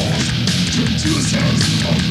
Drink to the sounds of